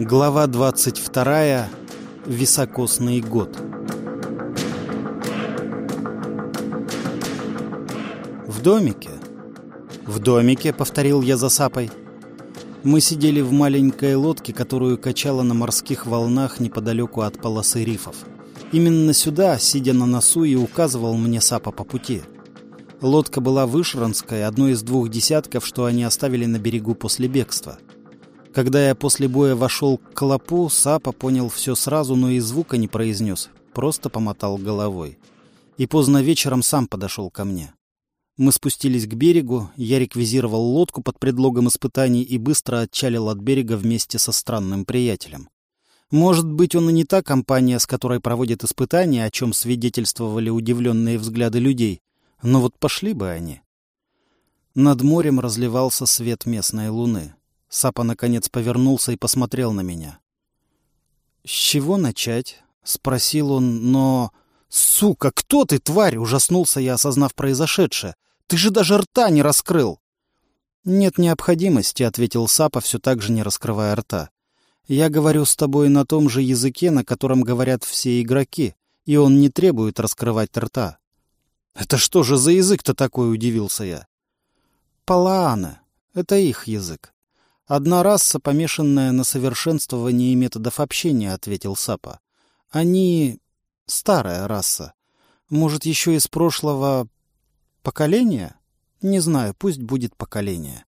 Глава 22. Високосный год. В домике. В домике, повторил я за сапой. Мы сидели в маленькой лодке, которую качало на морских волнах неподалеку от полосы рифов. Именно сюда, сидя на носу, и указывал мне сапа по пути. Лодка была вышранская, одной из двух десятков, что они оставили на берегу после бегства. Когда я после боя вошел к клопу, Сапа понял все сразу, но и звука не произнес, просто помотал головой. И поздно вечером сам подошел ко мне. Мы спустились к берегу, я реквизировал лодку под предлогом испытаний и быстро отчалил от берега вместе со странным приятелем. Может быть, он и не та компания, с которой проводят испытания, о чем свидетельствовали удивленные взгляды людей, но вот пошли бы они. Над морем разливался свет местной луны. Сапа, наконец, повернулся и посмотрел на меня. «С чего начать?» — спросил он, но... «Сука, кто ты, тварь?» — ужаснулся я, осознав произошедшее. «Ты же даже рта не раскрыл!» «Нет необходимости», — ответил Сапа, все так же не раскрывая рта. «Я говорю с тобой на том же языке, на котором говорят все игроки, и он не требует раскрывать рта. «Это что же за язык-то такой?» — удивился я. «Палаана. Это их язык. Одна раса, помешанная на совершенствовании методов общения», — ответил Сапа. «Они... старая раса. Может, еще из прошлого... поколения? Не знаю, пусть будет поколение.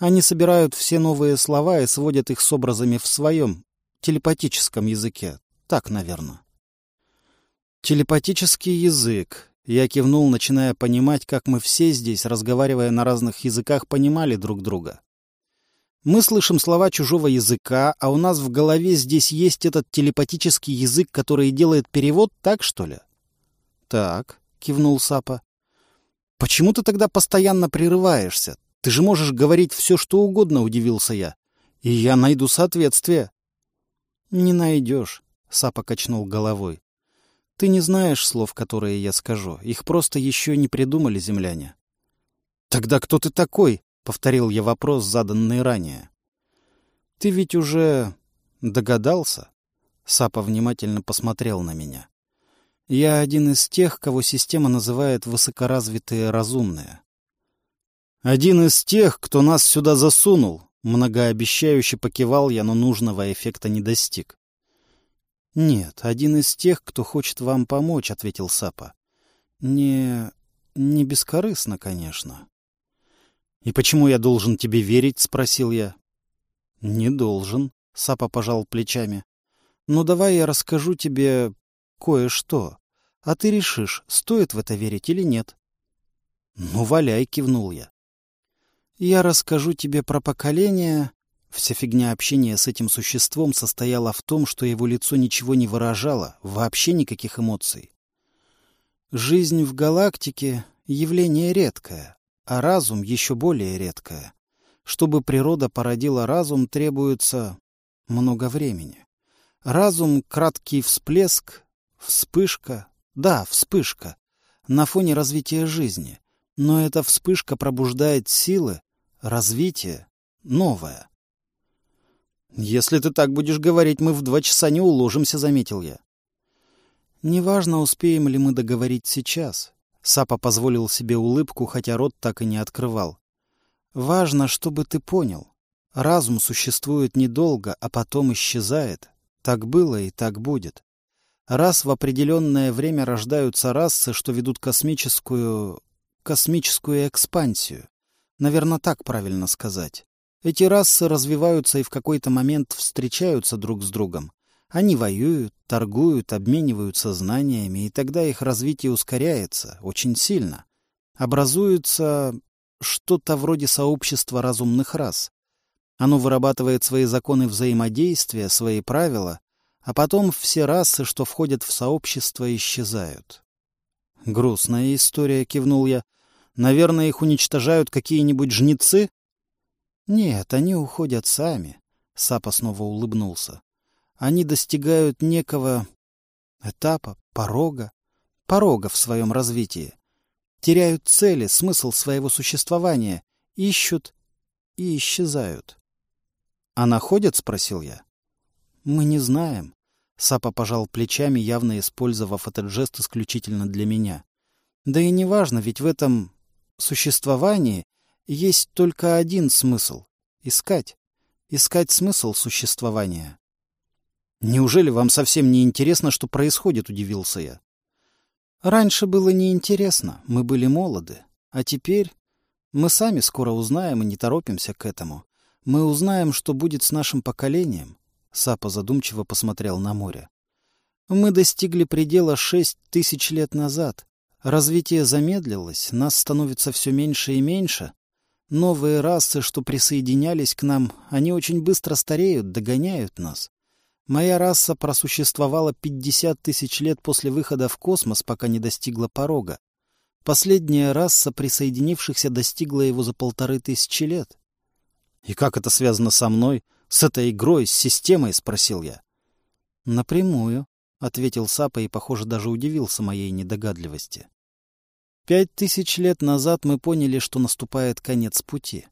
Они собирают все новые слова и сводят их с образами в своем, телепатическом языке. Так, наверное». «Телепатический язык», я кивнул, начиная понимать, как мы все здесь, разговаривая на разных языках, понимали друг друга. Мы слышим слова чужого языка, а у нас в голове здесь есть этот телепатический язык, который делает перевод, так что ли? Так, кивнул Сапа. Почему ты тогда постоянно прерываешься? Ты же можешь говорить все, что угодно, удивился я. И я найду соответствие. Не найдешь, Сапа качнул головой. Ты не знаешь слов, которые я скажу. Их просто еще не придумали земляне. «Тогда кто ты такой?» — повторил я вопрос, заданный ранее. «Ты ведь уже догадался?» Сапа внимательно посмотрел на меня. «Я один из тех, кого система называет высокоразвитые разумные». «Один из тех, кто нас сюда засунул», — многообещающе покивал я, но нужного эффекта не достиг. «Нет, один из тех, кто хочет вам помочь», — ответил Сапа. «Не... не бескорыстно, конечно». «И почему я должен тебе верить?» — спросил я. «Не должен», — Сапа пожал плечами. «Ну давай я расскажу тебе кое-что, а ты решишь, стоит в это верить или нет». «Ну, валяй», — кивнул я. «Я расскажу тебе про поколение, Вся фигня общения с этим существом состояла в том, что его лицо ничего не выражало, вообще никаких эмоций. Жизнь в галактике — явление редкое, а разум еще более редкое. Чтобы природа породила разум, требуется много времени. Разум — краткий всплеск, вспышка, да, вспышка, на фоне развития жизни. Но эта вспышка пробуждает силы, развитие, новое. «Если ты так будешь говорить, мы в два часа не уложимся», — заметил я. «Неважно, успеем ли мы договорить сейчас». Сапа позволил себе улыбку, хотя рот так и не открывал. «Важно, чтобы ты понял. Разум существует недолго, а потом исчезает. Так было и так будет. Раз в определенное время рождаются расы, что ведут космическую... космическую экспансию. Наверное, так правильно сказать. Эти расы развиваются и в какой-то момент встречаются друг с другом. Они воюют, торгуют, обмениваются знаниями, и тогда их развитие ускоряется очень сильно. Образуется что-то вроде сообщества разумных рас. Оно вырабатывает свои законы взаимодействия, свои правила, а потом все расы, что входят в сообщество, исчезают. «Грустная история», — кивнул я. «Наверное, их уничтожают какие-нибудь жнецы?» Нет, они уходят сами. Сапа снова улыбнулся. Они достигают некого этапа, порога, порога в своем развитии. Теряют цели, смысл своего существования, ищут и исчезают. — А находят? — спросил я. Мы не знаем. Сапа пожал плечами, явно использовав этот жест исключительно для меня. Да и неважно, ведь в этом существовании есть только один смысл — искать. Искать смысл существования. «Неужели вам совсем не интересно, что происходит?» — удивился я. «Раньше было неинтересно, мы были молоды. А теперь мы сами скоро узнаем и не торопимся к этому. Мы узнаем, что будет с нашим поколением». Сапа задумчиво посмотрел на море. «Мы достигли предела шесть тысяч лет назад. Развитие замедлилось, нас становится все меньше и меньше. Новые расы, что присоединялись к нам, они очень быстро стареют, догоняют нас. Моя раса просуществовала 50 тысяч лет после выхода в космос, пока не достигла порога. Последняя раса присоединившихся достигла его за полторы тысячи лет. — И как это связано со мной? С этой игрой, с системой? — спросил я. — Напрямую, — ответил Сапа и, похоже, даже удивился моей недогадливости. Пять тысяч лет назад мы поняли, что наступает конец пути.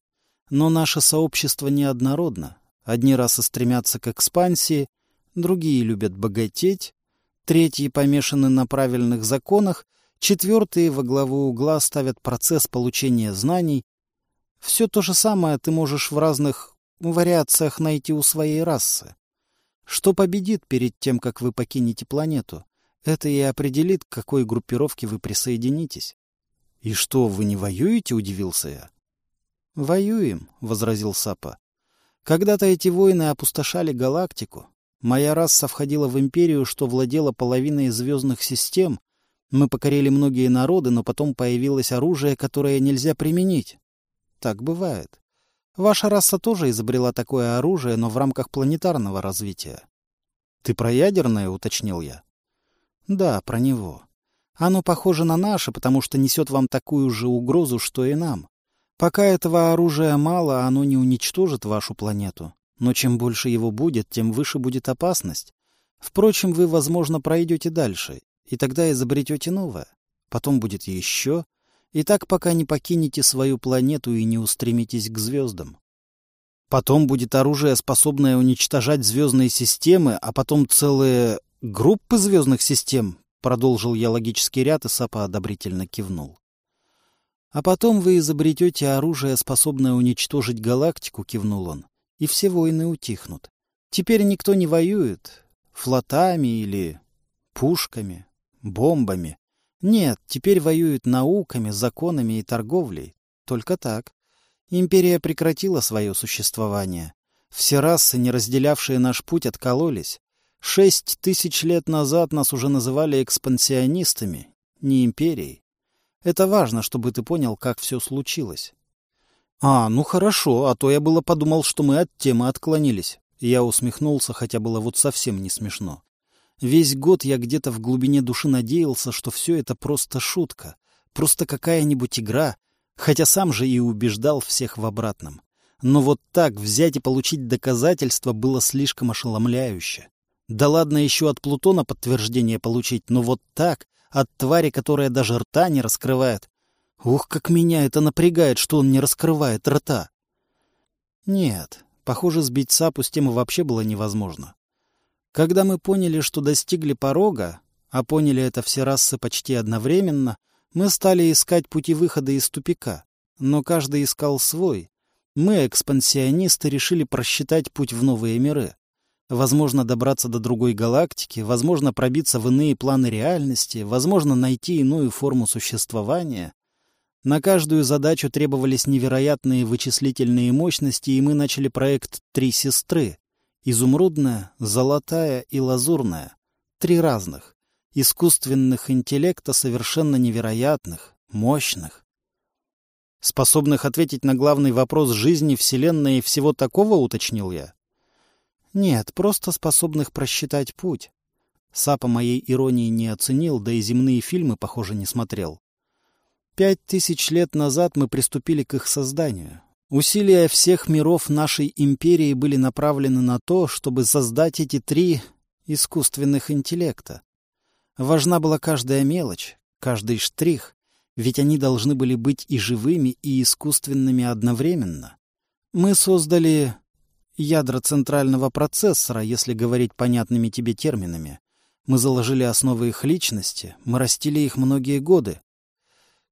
Но наше сообщество неоднородно. Одни расы стремятся к экспансии, другие любят богатеть, третьи помешаны на правильных законах, четвертые во главу угла ставят процесс получения знаний. Все то же самое ты можешь в разных вариациях найти у своей расы. Что победит перед тем, как вы покинете планету? Это и определит, к какой группировке вы присоединитесь. — И что, вы не воюете? — удивился я. — Воюем, — возразил Сапа. Когда-то эти войны опустошали галактику. Моя раса входила в империю, что владела половиной звездных систем. Мы покорили многие народы, но потом появилось оружие, которое нельзя применить. Так бывает. Ваша раса тоже изобрела такое оружие, но в рамках планетарного развития. — Ты про ядерное? — уточнил я. — Да, про него. Оно похоже на наше, потому что несет вам такую же угрозу, что и нам. Пока этого оружия мало, оно не уничтожит вашу планету. Но чем больше его будет, тем выше будет опасность. Впрочем, вы, возможно, пройдете дальше, и тогда изобретете новое. Потом будет еще, и так пока не покинете свою планету и не устремитесь к звездам. Потом будет оружие, способное уничтожать звездные системы, а потом целые группы звездных систем, продолжил я логический ряд, и Сапа одобрительно кивнул. А потом вы изобретете оружие, способное уничтожить галактику, кивнул он и все войны утихнут. Теперь никто не воюет флотами или пушками, бомбами. Нет, теперь воюют науками, законами и торговлей. Только так. Империя прекратила свое существование. Все расы, не разделявшие наш путь, откололись. Шесть тысяч лет назад нас уже называли экспансионистами, не империей. Это важно, чтобы ты понял, как все случилось. «А, ну хорошо, а то я было подумал, что мы от темы отклонились». Я усмехнулся, хотя было вот совсем не смешно. Весь год я где-то в глубине души надеялся, что все это просто шутка, просто какая-нибудь игра, хотя сам же и убеждал всех в обратном. Но вот так взять и получить доказательства было слишком ошеломляюще. Да ладно еще от Плутона подтверждение получить, но вот так, от твари, которая даже рта не раскрывает, Ух, как меня это напрягает, что он не раскрывает рта. Нет, похоже, сбить Сапу с темы вообще было невозможно. Когда мы поняли, что достигли порога, а поняли это все расы почти одновременно, мы стали искать пути выхода из тупика. Но каждый искал свой. Мы, экспансионисты, решили просчитать путь в новые миры. Возможно, добраться до другой галактики, возможно, пробиться в иные планы реальности, возможно, найти иную форму существования. На каждую задачу требовались невероятные вычислительные мощности, и мы начали проект «Три сестры» — изумрудная, золотая и лазурная. Три разных. Искусственных интеллекта совершенно невероятных, мощных. Способных ответить на главный вопрос жизни, Вселенной и всего такого, уточнил я. Нет, просто способных просчитать путь. Сапа моей иронии не оценил, да и земные фильмы, похоже, не смотрел. Пять тысяч лет назад мы приступили к их созданию. Усилия всех миров нашей империи были направлены на то, чтобы создать эти три искусственных интеллекта. Важна была каждая мелочь, каждый штрих, ведь они должны были быть и живыми, и искусственными одновременно. Мы создали ядра центрального процессора, если говорить понятными тебе терминами. Мы заложили основы их личности, мы растили их многие годы.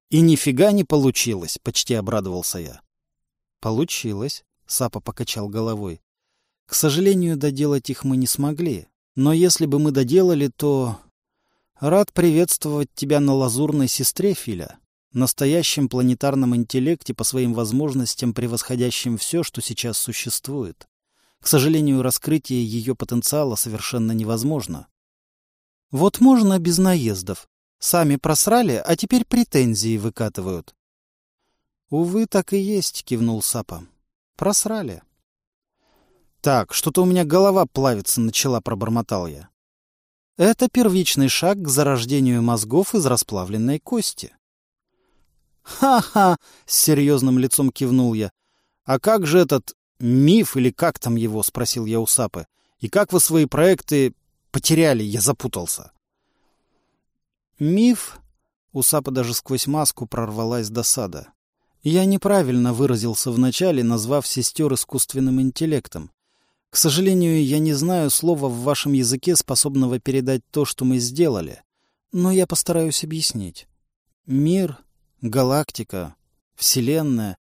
И нифига не получилось, почти обрадовался я. Получилось, Сапа покачал головой. К сожалению, доделать их мы не смогли. Но если бы мы доделали, то... Рад приветствовать тебя на лазурной сестре, Филя. Настоящем планетарном интеллекте по своим возможностям, превосходящем все, что сейчас существует. К сожалению, раскрытие ее потенциала совершенно невозможно. Вот можно без наездов. Сами просрали, а теперь претензии выкатывают. Увы, так и есть, кивнул Сапа. Просрали. Так, что-то у меня голова плавиться начала, пробормотал я. Это первичный шаг к зарождению мозгов из расплавленной кости. «Ха-ха!» — с серьезным лицом кивнул я. «А как же этот Миф или как там его, спросил я у Сапы. И как вы свои проекты потеряли, я запутался. Миф? У Сапы даже сквозь маску прорвалась досада. Я неправильно выразился вначале, назвав сестер искусственным интеллектом. К сожалению, я не знаю слова в вашем языке, способного передать то, что мы сделали. Но я постараюсь объяснить. Мир, галактика, Вселенная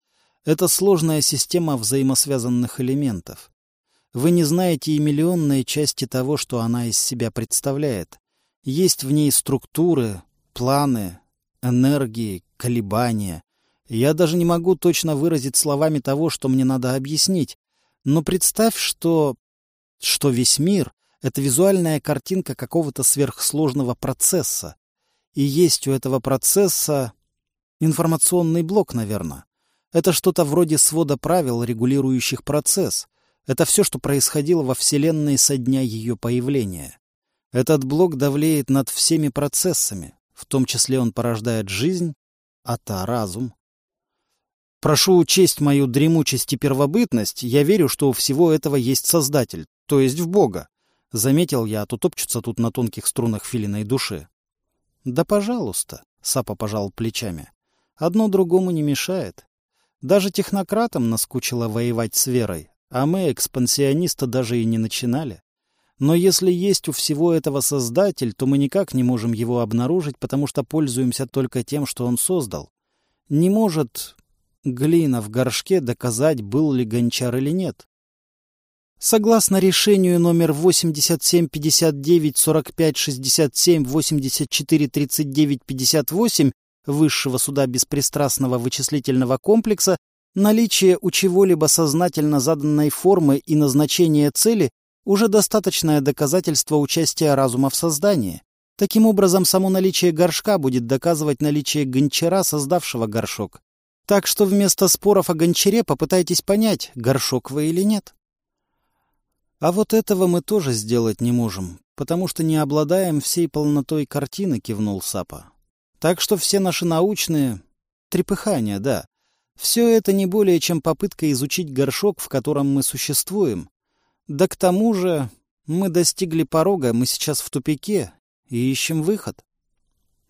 это сложная система взаимосвязанных элементов. Вы не знаете и миллионные части того, что она из себя представляет. Есть в ней структуры, планы, энергии, колебания. Я даже не могу точно выразить словами того, что мне надо объяснить. Но представь, что... что весь мир — это визуальная картинка какого-то сверхсложного процесса. И есть у этого процесса информационный блок, наверное. Это что-то вроде свода правил, регулирующих процесс. Это все, что происходило во Вселенной со дня ее появления. Этот блок давлеет над всеми процессами, в том числе он порождает жизнь, а та — разум. Прошу учесть мою дремучесть и первобытность, я верю, что у всего этого есть Создатель, то есть в Бога. Заметил я, а то топчутся тут на тонких струнах филиной души. — Да пожалуйста, — Сапа пожал плечами. — Одно другому не мешает. Даже технократам наскучило воевать с верой, а мы, экспансионисты, даже и не начинали. Но если есть у всего этого создатель, то мы никак не можем его обнаружить, потому что пользуемся только тем, что он создал. Не может глина в горшке доказать, был ли гончар или нет. Согласно решению номер 8759-45-67-84-39-58 высшего суда беспристрастного вычислительного комплекса, наличие у чего-либо сознательно заданной формы и назначения цели уже достаточное доказательство участия разума в создании. Таким образом, само наличие горшка будет доказывать наличие гончара, создавшего горшок. Так что вместо споров о гончаре попытайтесь понять, горшок вы или нет. А вот этого мы тоже сделать не можем, потому что не обладаем всей полнотой картины, кивнул Сапа. Так что все наши научные... Трепыхания, да. Все это не более чем попытка изучить горшок, в котором мы существуем. Да к тому же мы достигли порога, мы сейчас в тупике и ищем выход.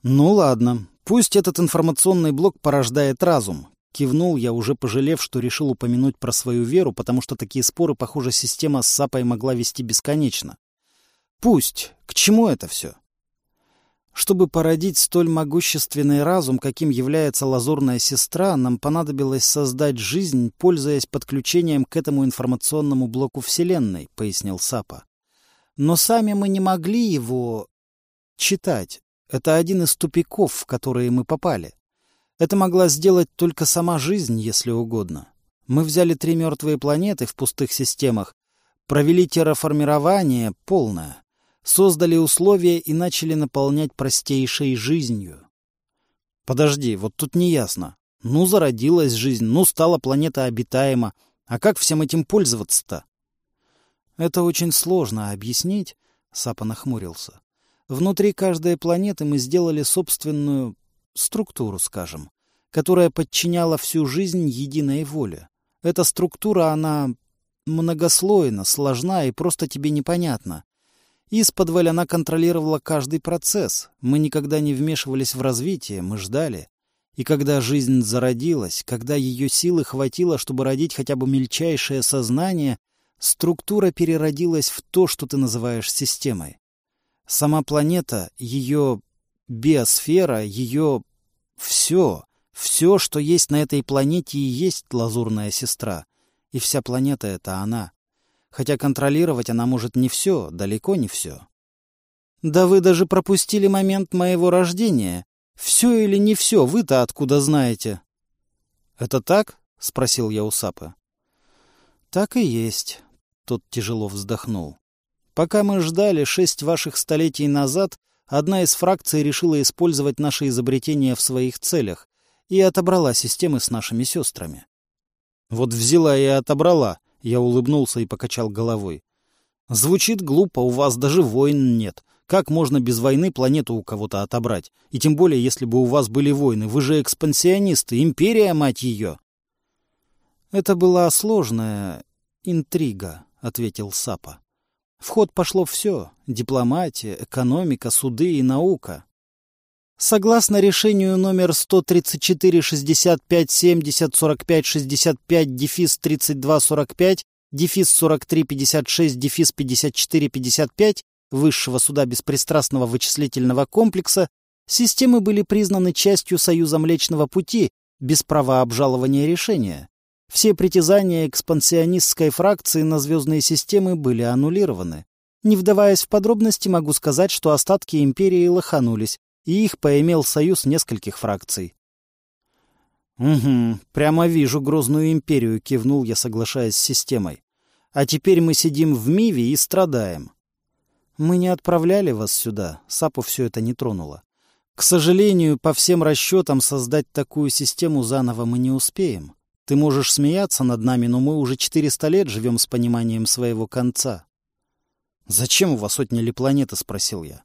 Ну ладно, пусть этот информационный блок порождает разум. Кивнул я, уже пожалев, что решил упомянуть про свою веру, потому что такие споры, похоже, система с Сапой могла вести бесконечно. Пусть. К чему это все? Чтобы породить столь могущественный разум, каким является лазурная сестра, нам понадобилось создать жизнь, пользуясь подключением к этому информационному блоку Вселенной, — пояснил Сапа. Но сами мы не могли его читать. Это один из тупиков, в которые мы попали. Это могла сделать только сама жизнь, если угодно. Мы взяли три мертвые планеты в пустых системах, провели терраформирование полное, создали условия и начали наполнять простейшей жизнью. Подожди, вот тут неясно. Ну, зародилась жизнь, ну, стала планета обитаема. А как всем этим пользоваться-то? Это очень сложно объяснить, Сапа нахмурился. Внутри каждой планеты мы сделали собственную структуру, скажем, которая подчиняла всю жизнь единой воле. Эта структура, она многослойна, сложна и просто тебе непонятна. Из-под она контролировала каждый процесс. Мы никогда не вмешивались в развитие, мы ждали. И когда жизнь зародилась, когда ее силы хватило, чтобы родить хотя бы мельчайшее сознание, Структура переродилась в то, что ты называешь системой. Сама планета, ее биосфера, ее все, все, что есть на этой планете, и есть лазурная сестра. И вся планета — это она. Хотя контролировать она может не все, далеко не все. Да вы даже пропустили момент моего рождения. Все или не все, вы-то откуда знаете? — Это так? — спросил я у Сапы. — Так и есть. Тот тяжело вздохнул. Пока мы ждали шесть ваших столетий назад, одна из фракций решила использовать наше изобретение в своих целях и отобрала системы с нашими сестрами. Вот взяла и отобрала, я улыбнулся и покачал головой. Звучит глупо, у вас даже войн нет. Как можно без войны планету у кого-то отобрать? И тем более, если бы у вас были войны. Вы же экспансионисты, империя, мать ее! Это была сложная интрига, — ответил Сапа. В ход пошло все — дипломатия, экономика, суды и наука. Согласно решению номер 134 65 70 45 65 дефис 32 45 дефис 43 56 дефис 54 55 Высшего суда беспристрастного вычислительного комплекса, системы были признаны частью Союза Млечного Пути без права обжалования решения. Все притязания экспансионистской фракции на звездные системы были аннулированы. Не вдаваясь в подробности, могу сказать, что остатки империи лоханулись, и их поимел союз нескольких фракций. «Угу, прямо вижу грозную империю», — кивнул я, соглашаясь с системой. «А теперь мы сидим в Миве и страдаем». «Мы не отправляли вас сюда», — Сапу все это не тронуло. «К сожалению, по всем расчетам создать такую систему заново мы не успеем. Ты можешь смеяться над нами, но мы уже 400 лет живем с пониманием своего конца. «Зачем у вас отняли планеты?» — спросил я.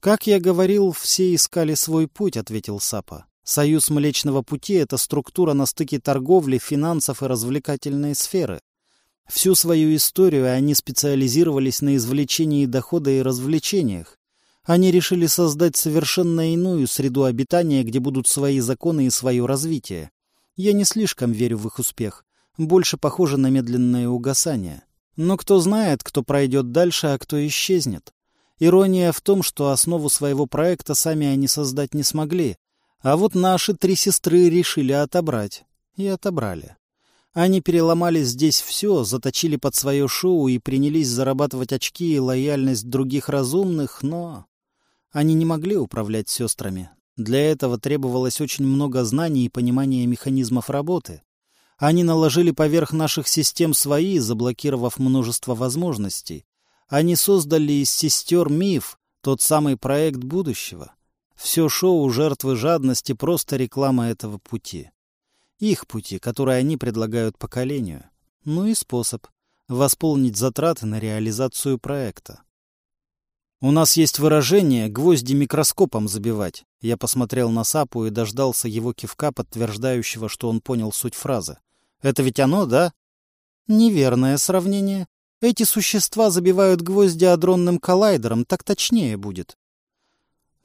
«Как я говорил, все искали свой путь», — ответил Сапа. «Союз Млечного Пути — это структура на стыке торговли, финансов и развлекательной сферы. Всю свою историю они специализировались на извлечении дохода и развлечениях. Они решили создать совершенно иную среду обитания, где будут свои законы и свое развитие. Я не слишком верю в их успех. Больше похоже на медленное угасание. Но кто знает, кто пройдет дальше, а кто исчезнет. Ирония в том, что основу своего проекта сами они создать не смогли. А вот наши три сестры решили отобрать. И отобрали. Они переломали здесь все, заточили под свое шоу и принялись зарабатывать очки и лояльность других разумных, но... Они не могли управлять сестрами, для этого требовалось очень много знаний и понимания механизмов работы. Они наложили поверх наших систем свои, заблокировав множество возможностей. Они создали из сестер миф, тот самый проект будущего. Все шоу жертвы жадности — просто реклама этого пути. Их пути, которые они предлагают поколению. Ну и способ — восполнить затраты на реализацию проекта. У нас есть выражение «гвозди микроскопом забивать». Я посмотрел на Сапу и дождался его кивка, подтверждающего, что он понял суть фразы. «Это ведь оно, да?» «Неверное сравнение. Эти существа забивают гвозди адронным коллайдером, так точнее будет».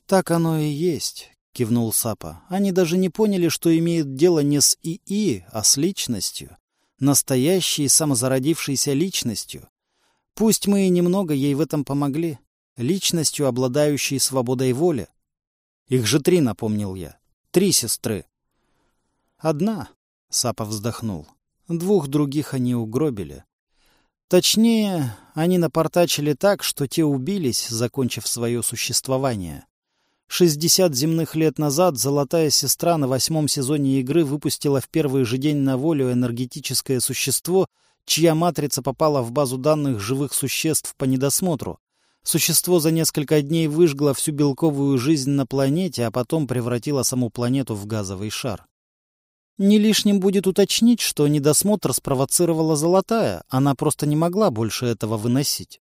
«Так оно и есть», — кивнул Сапа. «Они даже не поняли, что имеют дело не с ИИ, а с личностью. Настоящей самозародившейся личностью. Пусть мы и немного ей в этом помогли» личностью, обладающей свободой воли. Их же три, напомнил я. Три сестры. Одна, — Сапа вздохнул. Двух других они угробили. Точнее, они напортачили так, что те убились, закончив свое существование. Шестьдесят земных лет назад золотая сестра на восьмом сезоне игры выпустила в первый же день на волю энергетическое существо, чья матрица попала в базу данных живых существ по недосмотру. Существо за несколько дней выжгло всю белковую жизнь на планете, а потом превратило саму планету в газовый шар. Не лишним будет уточнить, что недосмотр спровоцировала Золотая, она просто не могла больше этого выносить.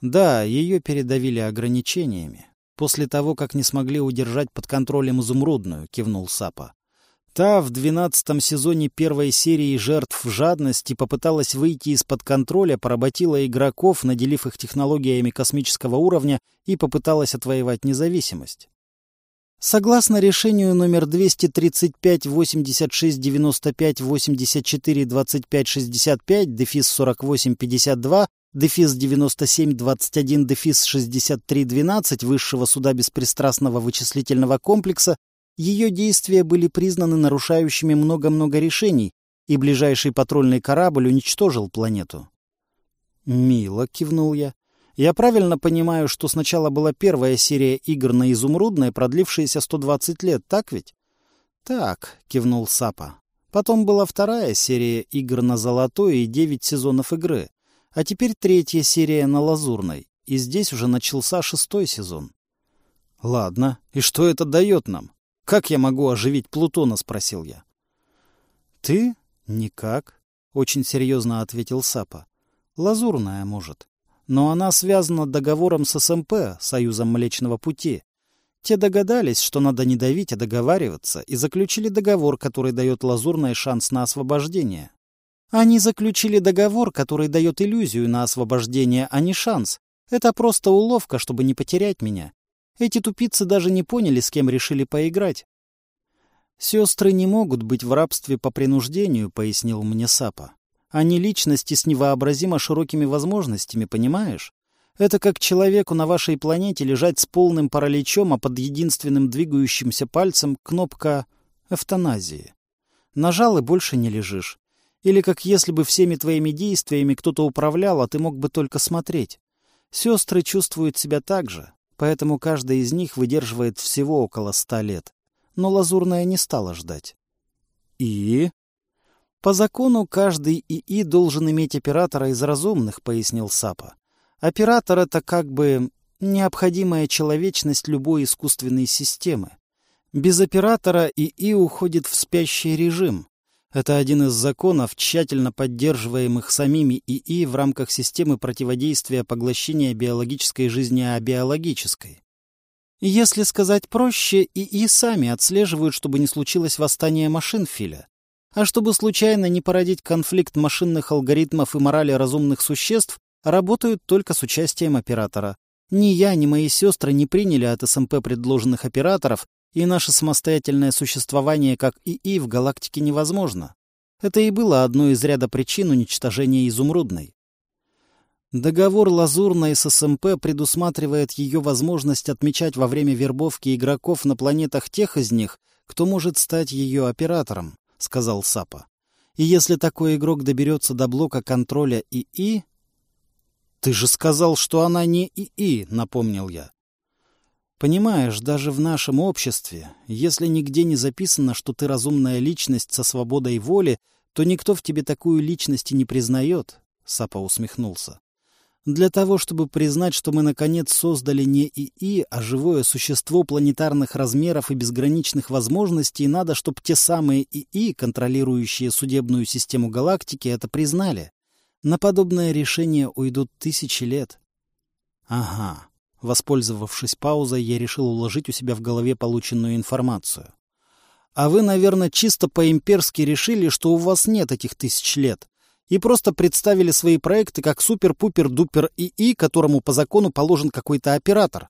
Да, ее передавили ограничениями. После того, как не смогли удержать под контролем изумрудную, кивнул Сапа. Та в двенадцатом сезоне первой серии «Жертв жадности» попыталась выйти из-под контроля, поработила игроков, наделив их технологиями космического уровня и попыталась отвоевать независимость. Согласно решению номер 235 86 95 84 25 65 дефис 48 52 дефис 97 21 дефис 63 12 Высшего суда беспристрастного вычислительного комплекса, ее действия были признаны нарушающими много-много решений, и ближайший патрульный корабль уничтожил планету. «Мило», — кивнул я. Я правильно понимаю, что сначала была первая серия игр на Изумрудной, продлившаяся 120 лет, так ведь? Так, кивнул Сапа. Потом была вторая серия игр на Золотой и девять сезонов игры. А теперь третья серия на Лазурной. И здесь уже начался шестой сезон. Ладно, и что это дает нам? Как я могу оживить Плутона, спросил я. Ты? Никак, очень серьезно ответил Сапа. Лазурная, может но она связана договором с СМП, Союзом Млечного Пути. Те догадались, что надо не давить, а договариваться, и заключили договор, который дает лазурный шанс на освобождение. Они заключили договор, который дает иллюзию на освобождение, а не шанс. Это просто уловка, чтобы не потерять меня. Эти тупицы даже не поняли, с кем решили поиграть. «Сестры не могут быть в рабстве по принуждению», — пояснил мне Сапа. Они личности с невообразимо широкими возможностями, понимаешь? Это как человеку на вашей планете лежать с полным параличом, а под единственным двигающимся пальцем кнопка эвтаназии. Нажал и больше не лежишь. Или как если бы всеми твоими действиями кто-то управлял, а ты мог бы только смотреть. Сестры чувствуют себя так же, поэтому каждая из них выдерживает всего около ста лет. Но Лазурная не стала ждать. «И?» По закону каждый ИИ должен иметь оператора из разумных, пояснил Сапа. Оператор — это как бы необходимая человечность любой искусственной системы. Без оператора ИИ уходит в спящий режим. Это один из законов, тщательно поддерживаемых самими ИИ в рамках системы противодействия поглощения биологической жизни абиологической. Если сказать проще, ИИ сами отслеживают, чтобы не случилось восстание машин Филя. А чтобы случайно не породить конфликт машинных алгоритмов и морали разумных существ, работают только с участием оператора. Ни я, ни мои сестры не приняли от СМП предложенных операторов, и наше самостоятельное существование как ИИ в галактике невозможно. Это и было одной из ряда причин уничтожения Изумрудной. Договор Лазурной с СМП предусматривает ее возможность отмечать во время вербовки игроков на планетах тех из них, кто может стать ее оператором. — сказал Сапа. «И если такой игрок доберется до блока контроля ИИ...» «Ты же сказал, что она не ИИ», — напомнил я. «Понимаешь, даже в нашем обществе, если нигде не записано, что ты разумная личность со свободой воли, то никто в тебе такую личность и не признает», — Сапа усмехнулся. Для того, чтобы признать, что мы наконец создали не ИИ, а живое существо планетарных размеров и безграничных возможностей, надо, чтобы те самые ИИ, контролирующие судебную систему галактики, это признали. На подобное решение уйдут тысячи лет. Ага. Воспользовавшись паузой, я решил уложить у себя в голове полученную информацию. А вы, наверное, чисто по-имперски решили, что у вас нет этих тысяч лет и просто представили свои проекты как супер-пупер-дупер ИИ, которому по закону положен какой-то оператор.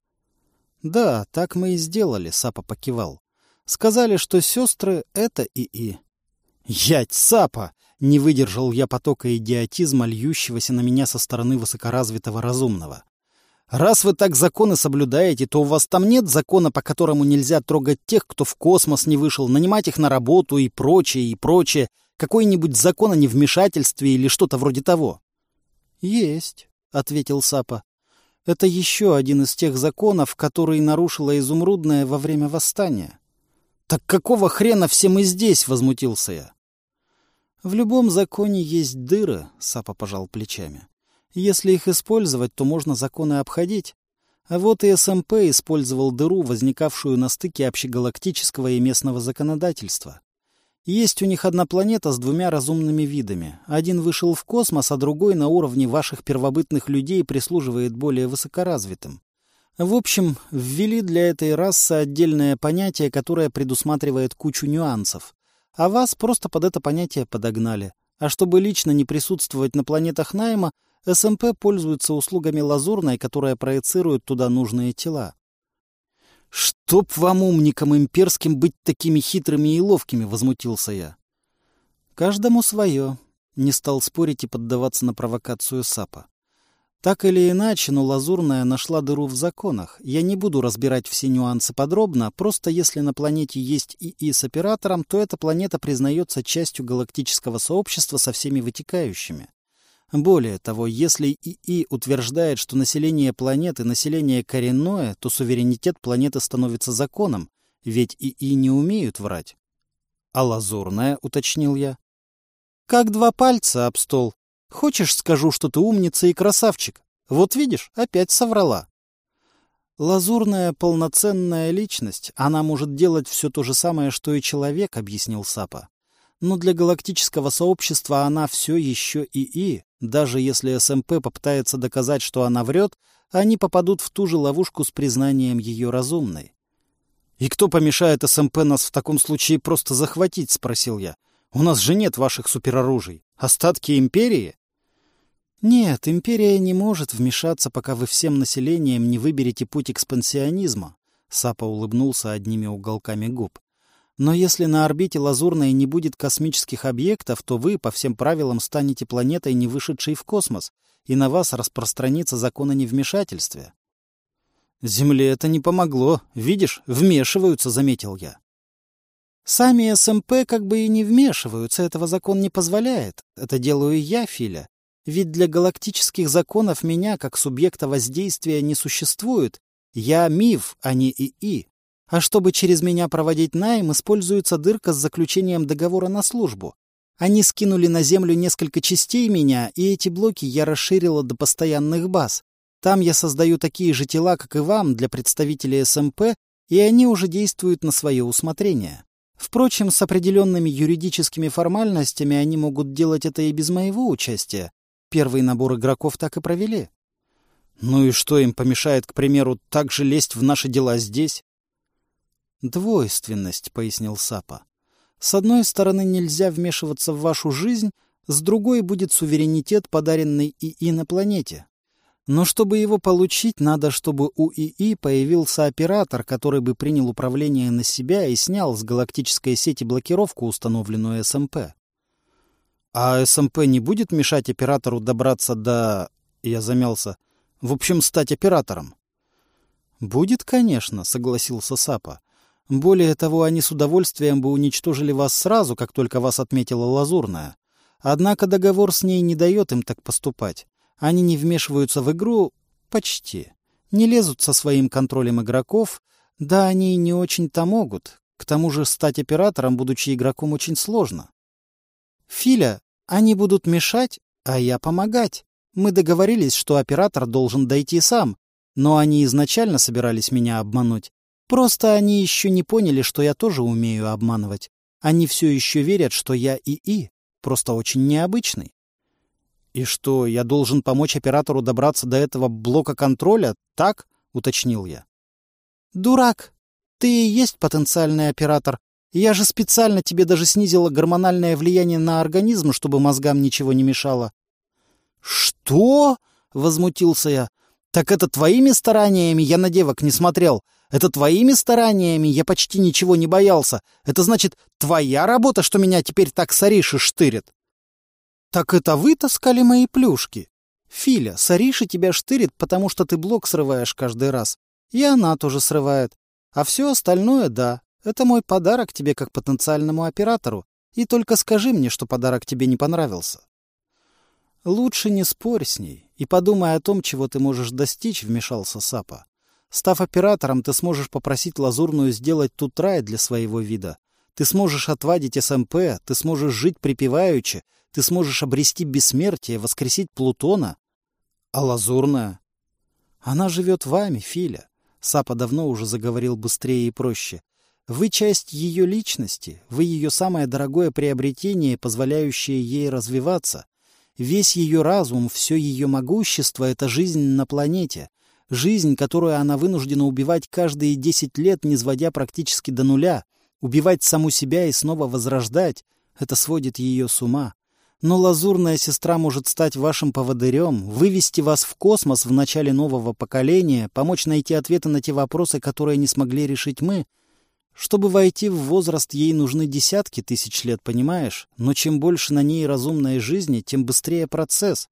«Да, так мы и сделали», — Сапа покивал. «Сказали, что сестры — это ИИ». «Ять, Сапа!» — не выдержал я потока идиотизма, льющегося на меня со стороны высокоразвитого разумного. «Раз вы так законы соблюдаете, то у вас там нет закона, по которому нельзя трогать тех, кто в космос не вышел, нанимать их на работу и прочее, и прочее, какой-нибудь закон о невмешательстве или что-то вроде того? — Есть, — ответил Сапа. — Это еще один из тех законов, которые нарушила Изумрудная во время восстания. — Так какого хрена все мы здесь? — возмутился я. — В любом законе есть дыры, — Сапа пожал плечами. Если их использовать, то можно законы обходить. А вот и СМП использовал дыру, возникавшую на стыке общегалактического и местного законодательства. Есть у них одна планета с двумя разумными видами. Один вышел в космос, а другой на уровне ваших первобытных людей прислуживает более высокоразвитым. В общем, ввели для этой расы отдельное понятие, которое предусматривает кучу нюансов. А вас просто под это понятие подогнали. А чтобы лично не присутствовать на планетах найма, СМП пользуется услугами Лазурной, которая проецирует туда нужные тела. «Чтоб вам, умникам имперским, быть такими хитрыми и ловкими!» — возмутился я. «Каждому свое», — не стал спорить и поддаваться на провокацию Сапа. Так или иначе, но Лазурная нашла дыру в законах. Я не буду разбирать все нюансы подробно, просто если на планете есть ИИ с оператором, то эта планета признается частью галактического сообщества со всеми вытекающими. Более того, если ИИ утверждает, что население планеты – население коренное, то суверенитет планеты становится законом, ведь ИИ не умеют врать. «А лазурная?» — уточнил я. «Как два пальца об стол. Хочешь, скажу, что ты умница и красавчик? Вот видишь, опять соврала. Лазурная полноценная личность, она может делать все то же самое, что и человек, объяснил Сапа. Но для галактического сообщества она все еще ИИ. Даже если СМП попытается доказать, что она врет, они попадут в ту же ловушку с признанием ее разумной. «И кто помешает СМП нас в таком случае просто захватить?» — спросил я. «У нас же нет ваших супероружий. Остатки империи?» Нет, империя не может вмешаться, пока вы всем населением не выберете путь экспансионизма. Сапа улыбнулся одними уголками губ. Но если на орбите Лазурной не будет космических объектов, то вы, по всем правилам, станете планетой, не вышедшей в космос, и на вас распространится закон о невмешательстве. Земле это не помогло. Видишь, вмешиваются, заметил я. Сами СМП как бы и не вмешиваются, этого закон не позволяет. Это делаю я, Филя. Ведь для галактических законов меня, как субъекта воздействия, не существует. Я миф, а не ИИ. А чтобы через меня проводить найм, используется дырка с заключением договора на службу. Они скинули на Землю несколько частей меня, и эти блоки я расширила до постоянных баз. Там я создаю такие же тела, как и вам, для представителей СМП, и они уже действуют на свое усмотрение. Впрочем, с определенными юридическими формальностями они могут делать это и без моего участия, Первый набор игроков так и провели. Ну и что им помешает, к примеру, так же лезть в наши дела здесь? Двойственность, — пояснил Сапа. С одной стороны, нельзя вмешиваться в вашу жизнь, с другой будет суверенитет, подаренный ИИ на планете. Но чтобы его получить, надо, чтобы у ИИ появился оператор, который бы принял управление на себя и снял с галактической сети блокировку, установленную СМП. А СМП не будет мешать оператору добраться до... Я замялся. В общем, стать оператором. Будет, конечно, согласился Сапа. Более того, они с удовольствием бы уничтожили вас сразу, как только вас отметила Лазурная. Однако договор с ней не дает им так поступать. Они не вмешиваются в игру почти. Не лезут со своим контролем игроков. Да, они не очень-то могут. К тому же стать оператором, будучи игроком, очень сложно. Филя, они будут мешать, а я помогать. Мы договорились, что оператор должен дойти сам, но они изначально собирались меня обмануть. Просто они еще не поняли, что я тоже умею обманывать. Они все еще верят, что я ИИ, просто очень необычный. «И что, я должен помочь оператору добраться до этого блока контроля, так?» — уточнил я. «Дурак! Ты и есть потенциальный оператор, я же специально тебе даже снизила гормональное влияние на организм, чтобы мозгам ничего не мешало. Что? возмутился я. Так это твоими стараниями я на девок не смотрел. Это твоими стараниями я почти ничего не боялся. Это значит, твоя работа, что меня теперь так Сариши штырит. Так это вы таскали мои плюшки. Филя, Сариши тебя штырит, потому что ты блок срываешь каждый раз. И она тоже срывает. А все остальное — да, это мой подарок тебе как потенциальному оператору, и только скажи мне, что подарок тебе не понравился. Лучше не спорь с ней и подумай о том, чего ты можешь достичь, вмешался Сапа. Став оператором, ты сможешь попросить Лазурную сделать тут рай для своего вида. Ты сможешь отвадить СМП, ты сможешь жить припеваючи, ты сможешь обрести бессмертие, воскресить Плутона. А Лазурная? Она живет вами, Филя. Сапа давно уже заговорил быстрее и проще. Вы часть ее личности, вы ее самое дорогое приобретение, позволяющее ей развиваться. Весь ее разум, все ее могущество — это жизнь на планете. Жизнь, которую она вынуждена убивать каждые десять лет, не сводя практически до нуля. Убивать саму себя и снова возрождать — это сводит ее с ума. Но лазурная сестра может стать вашим поводырем, вывести вас в космос в начале нового поколения, помочь найти ответы на те вопросы, которые не смогли решить мы. Чтобы войти в возраст, ей нужны десятки тысяч лет, понимаешь? Но чем больше на ней разумной жизни, тем быстрее процесс.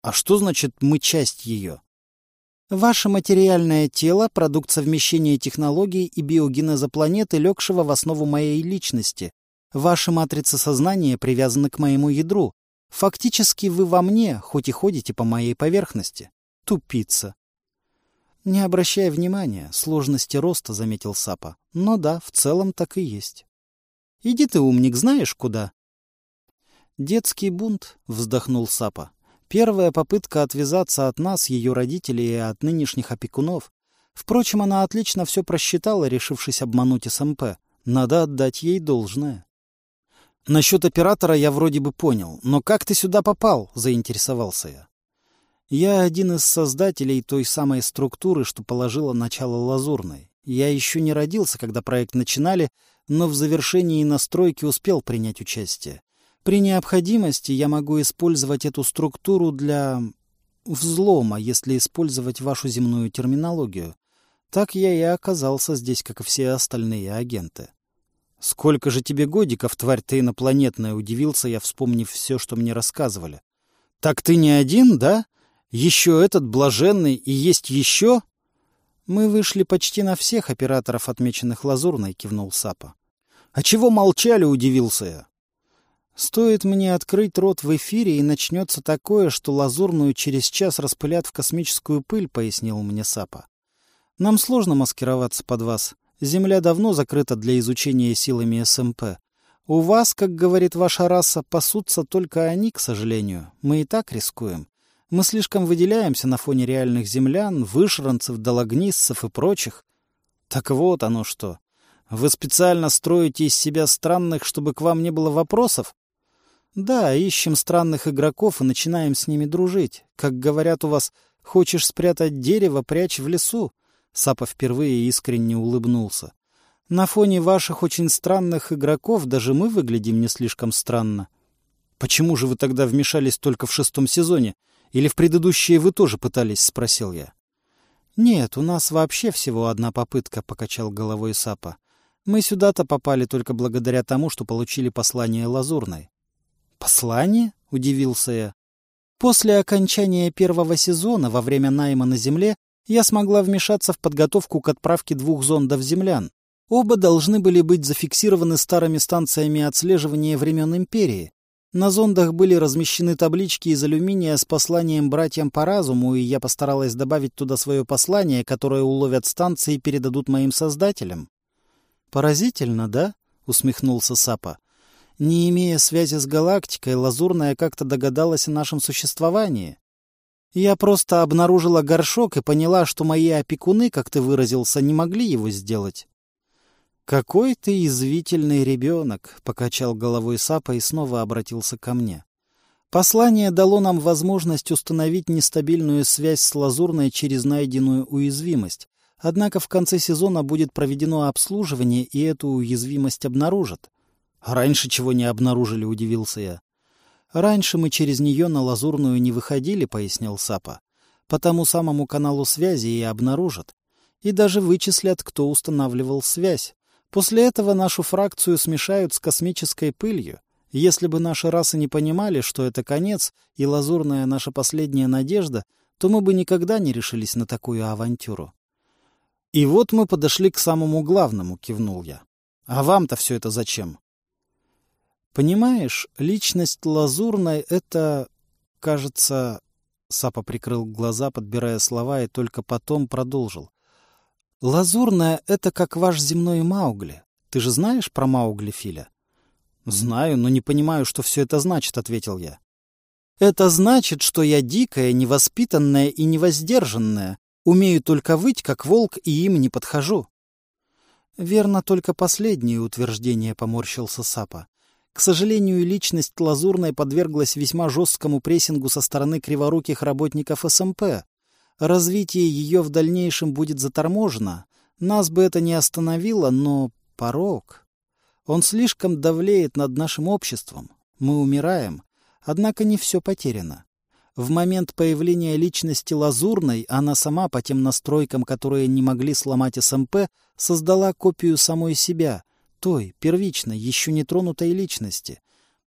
А что значит «мы часть ее»? Ваше материальное тело — продукт совмещения технологий и биогенеза планеты, легшего в основу моей личности. Ваши матрицы сознания привязаны к моему ядру. Фактически вы во мне, хоть и ходите по моей поверхности. Тупица. Не обращая внимания, сложности роста, заметил Сапа. Но да, в целом так и есть. Иди ты, умник, знаешь куда? Детский бунт, вздохнул Сапа. Первая попытка отвязаться от нас, ее родителей и от нынешних опекунов. Впрочем, она отлично все просчитала, решившись обмануть СМП. Надо отдать ей должное. Насчет оператора я вроде бы понял, но как ты сюда попал? Заинтересовался я. Я один из создателей той самой структуры, что положила начало Лазурной. Я еще не родился, когда проект начинали, но в завершении настройки успел принять участие. При необходимости я могу использовать эту структуру для взлома, если использовать вашу земную терминологию. Так я и оказался здесь, как и все остальные агенты. «Сколько же тебе годиков, тварь ты инопланетная?» — удивился я, вспомнив все, что мне рассказывали. «Так ты не один, да? Еще этот блаженный и есть еще?» «Мы вышли почти на всех операторов, отмеченных лазурной», — кивнул Сапа. «А чего молчали?» — удивился я. «Стоит мне открыть рот в эфире, и начнется такое, что лазурную через час распылят в космическую пыль», — пояснил мне Сапа. «Нам сложно маскироваться под вас. Земля давно закрыта для изучения силами СМП. У вас, как говорит ваша раса, пасутся только они, к сожалению. Мы и так рискуем. Мы слишком выделяемся на фоне реальных землян, вышранцев, дологниссов и прочих. Так вот оно что. Вы специально строите из себя странных, чтобы к вам не было вопросов? Да, ищем странных игроков и начинаем с ними дружить. Как говорят у вас, хочешь спрятать дерево, прячь в лесу. Сапа впервые искренне улыбнулся. «На фоне ваших очень странных игроков даже мы выглядим не слишком странно». «Почему же вы тогда вмешались только в шестом сезоне? Или в предыдущие вы тоже пытались?» — спросил я. «Нет, у нас вообще всего одна попытка», — покачал головой Сапа. «Мы сюда-то попали только благодаря тому, что получили послание Лазурной». «Послание?» — удивился я. После окончания первого сезона, во время найма на Земле, я смогла вмешаться в подготовку к отправке двух зондов землян. Оба должны были быть зафиксированы старыми станциями отслеживания времен Империи. На зондах были размещены таблички из алюминия с посланием братьям по разуму, и я постаралась добавить туда свое послание, которое уловят станции и передадут моим создателям. «Поразительно, да?» — усмехнулся Сапа. «Не имея связи с галактикой, Лазурная как-то догадалась о нашем существовании. Я просто обнаружила горшок и поняла, что мои опекуны, как ты выразился, не могли его сделать. «Какой ты извительный ребенок!» — покачал головой Сапа и снова обратился ко мне. Послание дало нам возможность установить нестабильную связь с Лазурной через найденную уязвимость. Однако в конце сезона будет проведено обслуживание, и эту уязвимость обнаружат. «А раньше чего не обнаружили?» — удивился я. «Раньше мы через нее на Лазурную не выходили», — пояснил Сапа. «По тому самому каналу связи и обнаружат. И даже вычислят, кто устанавливал связь. После этого нашу фракцию смешают с космической пылью. Если бы наши расы не понимали, что это конец и Лазурная наша последняя надежда, то мы бы никогда не решились на такую авантюру». «И вот мы подошли к самому главному», — кивнул я. «А вам-то все это зачем?» Понимаешь, личность Лазурной — это, кажется... Сапа прикрыл глаза, подбирая слова, и только потом продолжил. Лазурная — это как ваш земной Маугли. Ты же знаешь про Маугли Филя? Знаю, но не понимаю, что все это значит, — ответил я. Это значит, что я дикая, невоспитанная и невоздержанная, умею только выть, как волк, и им не подхожу. Верно, только последнее утверждение поморщился Сапа. К сожалению, личность Лазурной подверглась весьма жесткому прессингу со стороны криворуких работников СМП. Развитие ее в дальнейшем будет заторможено. Нас бы это не остановило, но порог... Он слишком давлеет над нашим обществом. Мы умираем. Однако не все потеряно. В момент появления личности Лазурной она сама по тем настройкам, которые не могли сломать СМП, создала копию самой себя, той, первичной, еще не тронутой личности.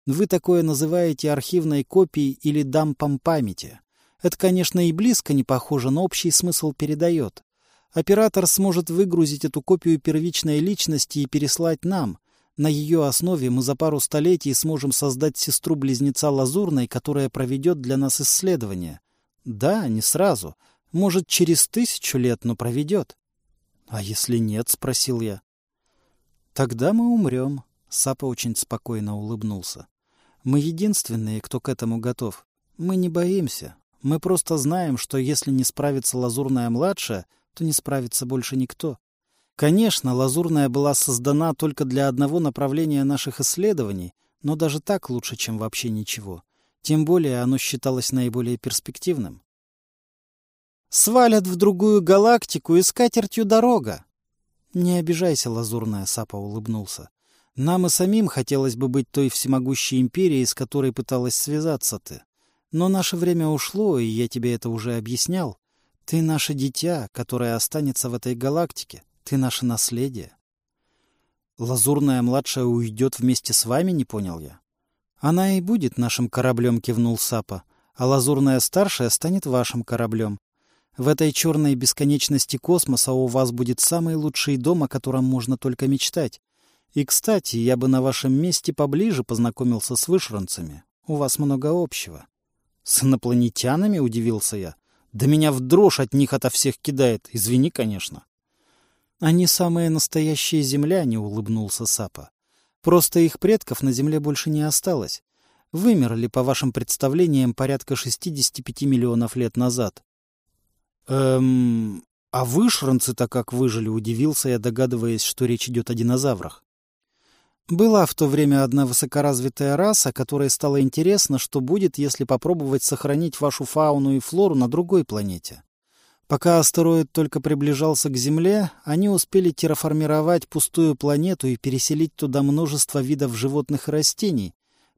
Вы такое называете архивной копией или дампом памяти. Это, конечно, и близко не похоже, но общий смысл передает. Оператор сможет выгрузить эту копию первичной личности и переслать нам, на ее основе мы за пару столетий сможем создать сестру-близнеца Лазурной, которая проведет для нас исследование. Да, не сразу. Может, через тысячу лет, но проведет. — А если нет? — спросил я. — Тогда мы умрем. Сапа очень спокойно улыбнулся. Мы единственные, кто к этому готов. Мы не боимся. Мы просто знаем, что если не справится Лазурная младшая, то не справится больше никто. Конечно, лазурная была создана только для одного направления наших исследований, но даже так лучше, чем вообще ничего. Тем более оно считалось наиболее перспективным. «Свалят в другую галактику и с катертью дорога!» «Не обижайся, лазурная», — Сапа улыбнулся. «Нам и самим хотелось бы быть той всемогущей империей, с которой пыталась связаться ты. Но наше время ушло, и я тебе это уже объяснял. Ты наше дитя, которое останется в этой галактике, ты наше наследие. Лазурная младшая уйдет вместе с вами, не понял я. Она и будет нашим кораблем, кивнул Сапа, а лазурная старшая станет вашим кораблем. В этой черной бесконечности космоса у вас будет самый лучший дом, о котором можно только мечтать. И, кстати, я бы на вашем месте поближе познакомился с вышранцами. У вас много общего. С инопланетянами, удивился я. Да меня в дрожь от них ото всех кидает. Извини, конечно. «Они самые настоящие земляне», — улыбнулся Сапа. «Просто их предков на земле больше не осталось. Вымерли, по вашим представлениям, порядка 65 миллионов лет назад». «Эм... А вышранцы-то как выжили?» — удивился я, догадываясь, что речь идет о динозаврах. Была в то время одна высокоразвитая раса, которой стало интересно, что будет, если попробовать сохранить вашу фауну и флору на другой планете. Пока астероид только приближался к Земле, они успели терраформировать пустую планету и переселить туда множество видов животных и растений.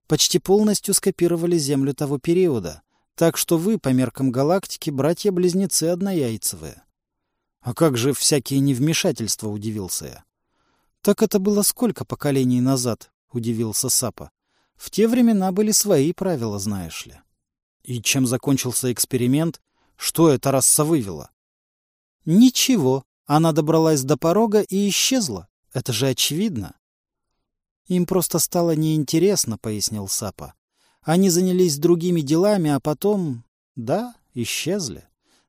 Почти полностью скопировали Землю того периода. Так что вы, по меркам галактики, братья-близнецы однояйцевые. — А как же всякие невмешательства, — удивился я. — Так это было сколько поколений назад, — удивился Сапа. — В те времена были свои правила, знаешь ли. И чем закончился эксперимент? Что эта раса вывела? Ничего. Она добралась до порога и исчезла. Это же очевидно. Им просто стало неинтересно, пояснил Сапа. Они занялись другими делами, а потом... Да, исчезли.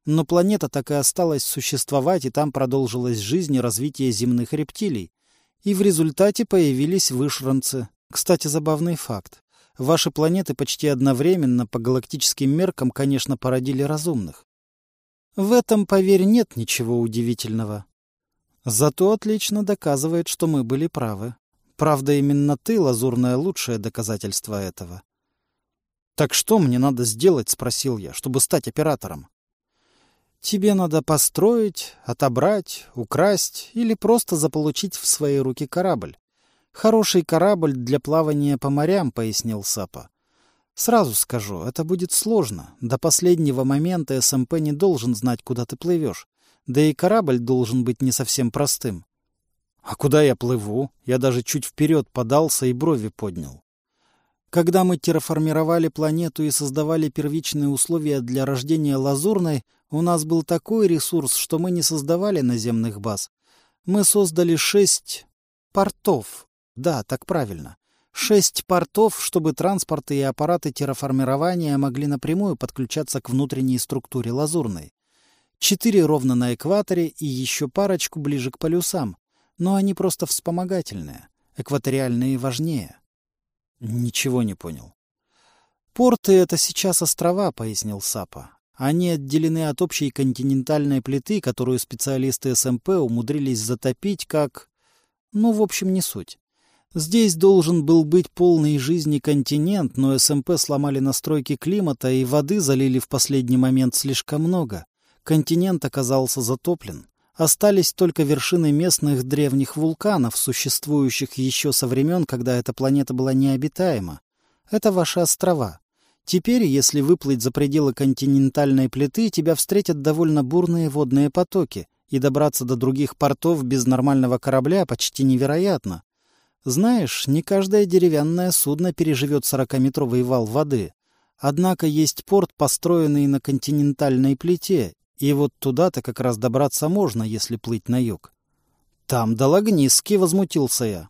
Но планета так и осталась существовать, и там продолжилась жизнь и развитие земных рептилий. И в результате появились вышранцы. Кстати, забавный факт. Ваши планеты почти одновременно, по галактическим меркам, конечно, породили разумных. В этом, поверь, нет ничего удивительного. Зато отлично доказывает, что мы были правы. Правда, именно ты, Лазурное, лучшее доказательство этого. «Так что мне надо сделать?» — спросил я, — «чтобы стать оператором». «Тебе надо построить, отобрать, украсть или просто заполучить в свои руки корабль. Хороший корабль для плавания по морям, — пояснил Сапа. Сразу скажу, это будет сложно. До последнего момента СМП не должен знать, куда ты плывешь. Да и корабль должен быть не совсем простым. А куда я плыву? Я даже чуть вперед подался и брови поднял. Когда мы терраформировали планету и создавали первичные условия для рождения Лазурной, у нас был такой ресурс, что мы не создавали наземных баз. Мы создали шесть портов, да, так правильно. Шесть портов, чтобы транспорты и аппараты терраформирования могли напрямую подключаться к внутренней структуре лазурной. Четыре ровно на экваторе и еще парочку ближе к полюсам. Но они просто вспомогательные. Экваториальные важнее. Ничего не понял. «Порты — это сейчас острова», — пояснил Сапа. «Они отделены от общей континентальной плиты, которую специалисты СМП умудрились затопить как... Ну, в общем, не суть. Здесь должен был быть полный жизни континент, но СМП сломали настройки климата и воды залили в последний момент слишком много. Континент оказался затоплен. Остались только вершины местных древних вулканов, существующих еще со времен, когда эта планета была необитаема. Это ваши острова. Теперь, если выплыть за пределы континентальной плиты, тебя встретят довольно бурные водные потоки, и добраться до других портов без нормального корабля почти невероятно. Знаешь, не каждое деревянное судно переживет сорокаметровый вал воды. Однако есть порт, построенный на континентальной плите, и вот туда-то как раз добраться можно, если плыть на юг. Там Дологниски, возмутился я.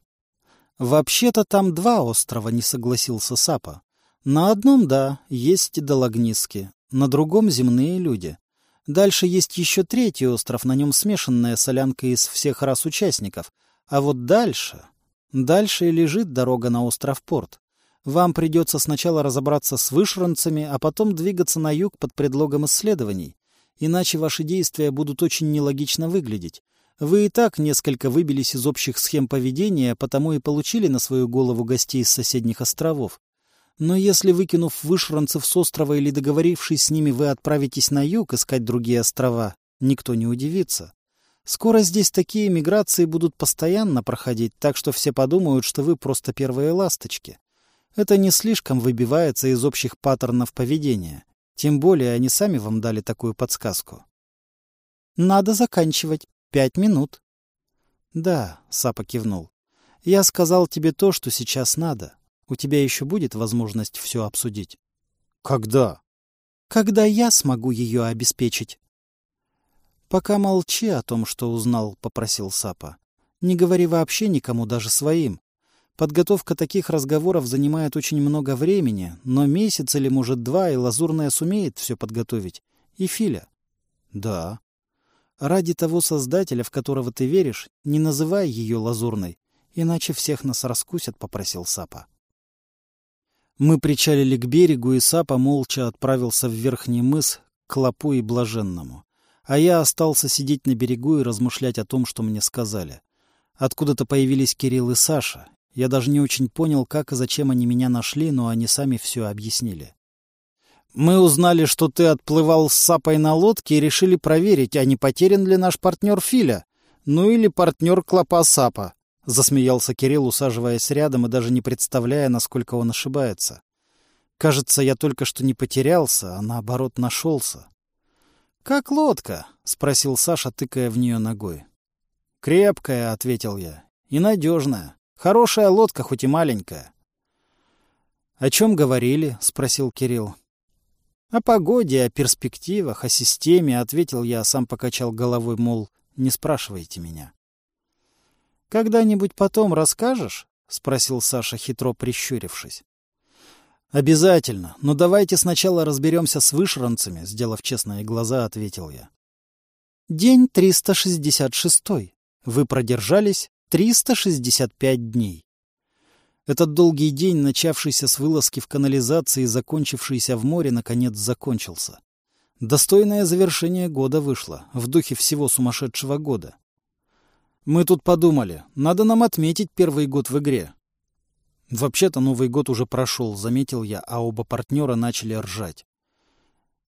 Вообще-то там два острова, не согласился Сапа. На одном, да, есть Дологниски, на другом земные люди. Дальше есть еще третий остров, на нем смешанная солянка из всех рас участников. А вот дальше... Дальше и лежит дорога на остров-порт. Вам придется сначала разобраться с вышранцами, а потом двигаться на юг под предлогом исследований. Иначе ваши действия будут очень нелогично выглядеть. Вы и так несколько выбились из общих схем поведения, потому и получили на свою голову гостей с соседних островов. Но если, выкинув вышранцев с острова или договорившись с ними, вы отправитесь на юг искать другие острова, никто не удивится. Скоро здесь такие миграции будут постоянно проходить, так что все подумают, что вы просто первые ласточки. Это не слишком выбивается из общих паттернов поведения. Тем более они сами вам дали такую подсказку. «Надо заканчивать. Пять минут». «Да», — Сапа кивнул. «Я сказал тебе то, что сейчас надо. У тебя еще будет возможность все обсудить». «Когда?» «Когда я смогу ее обеспечить». «Пока молчи о том, что узнал», — попросил Сапа. «Не говори вообще никому, даже своим. Подготовка таких разговоров занимает очень много времени, но месяц или, может, два, и Лазурная сумеет все подготовить. И Филя». «Да». «Ради того создателя, в которого ты веришь, не называй ее Лазурной, иначе всех нас раскусят», — попросил Сапа. Мы причалили к берегу, и Сапа молча отправился в верхний мыс к Лапу и Блаженному а я остался сидеть на берегу и размышлять о том, что мне сказали. Откуда-то появились Кирилл и Саша. Я даже не очень понял, как и зачем они меня нашли, но они сами все объяснили. «Мы узнали, что ты отплывал с Сапой на лодке и решили проверить, а не потерян ли наш партнер Филя? Ну или партнер Клопа Сапа?» — засмеялся Кирилл, усаживаясь рядом и даже не представляя, насколько он ошибается. «Кажется, я только что не потерялся, а наоборот нашелся. «Как лодка?» — спросил Саша, тыкая в нее ногой. «Крепкая», — ответил я, — «и надежная. Хорошая лодка, хоть и маленькая». «О чем говорили?» — спросил Кирилл. «О погоде, о перспективах, о системе», — ответил я, сам покачал головой, мол, не спрашивайте меня. «Когда-нибудь потом расскажешь?» — спросил Саша, хитро прищурившись. «Обязательно. Но давайте сначала разберемся с вышранцами», — сделав честные глаза, ответил я. «День 366. Вы продержались 365 дней. Этот долгий день, начавшийся с вылазки в канализации и закончившийся в море, наконец закончился. Достойное завершение года вышло, в духе всего сумасшедшего года. Мы тут подумали, надо нам отметить первый год в игре, Вообще-то Новый год уже прошел, заметил я, а оба партнера начали ржать.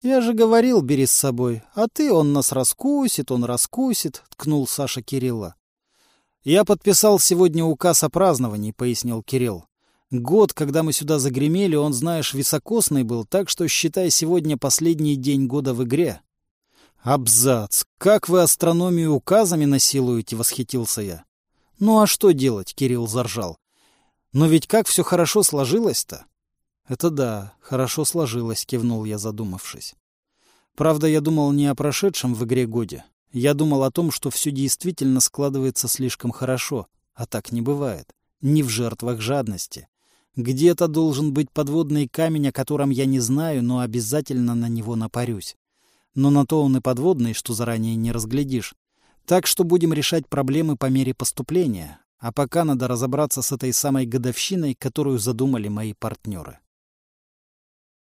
«Я же говорил, бери с собой. А ты, он нас раскусит, он раскусит», — ткнул Саша Кирилла. «Я подписал сегодня указ о праздновании», — пояснил Кирилл. «Год, когда мы сюда загремели, он, знаешь, високосный был, так что считай сегодня последний день года в игре». «Абзац! Как вы астрономию указами насилуете?» — восхитился я. «Ну а что делать?» — Кирилл заржал. Но ведь как все хорошо сложилось-то? Это да, хорошо сложилось, кивнул я, задумавшись. Правда, я думал не о прошедшем в игре годе. Я думал о том, что все действительно складывается слишком хорошо, а так не бывает. Не в жертвах жадности. Где-то должен быть подводный камень, о котором я не знаю, но обязательно на него напарюсь. Но на то он и подводный, что заранее не разглядишь. Так что будем решать проблемы по мере поступления, а пока надо разобраться с этой самой годовщиной, которую задумали мои партнеры.